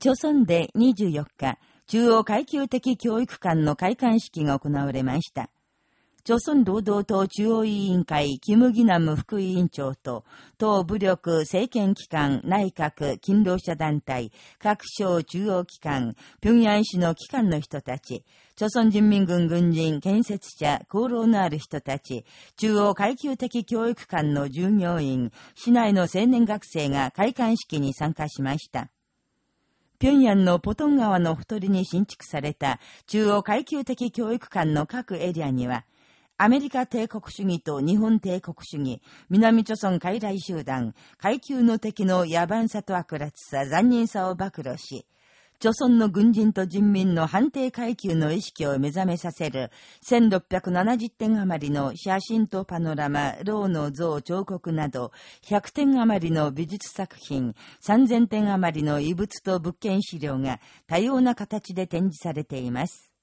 朝鮮で24日、中央階級的教育館の開館式が行われました。朝鮮労働党中央委員会、キム・ギナム副委員長と、党武力政権機関、内閣、勤労者団体、各省中央機関、平壌市の機関の人たち、朝鮮人民軍軍人、建設者、功労のある人たち、中央階級的教育館の従業員、市内の青年学生が開館式に参加しました。平壌のポトン川のほとりに新築された中央階級的教育館の各エリアには、アメリカ帝国主義と日本帝国主義、南朝村傀儡集団、階級の敵の野蛮さと悪辣さ、残忍さを暴露し、朝鮮の軍人と人民の判定階級の意識を目覚めさせる1670点余りの写真とパノラマ、牢の像彫刻など100点余りの美術作品、3000点余りの遺物と物件資料が多様な形で展示されています。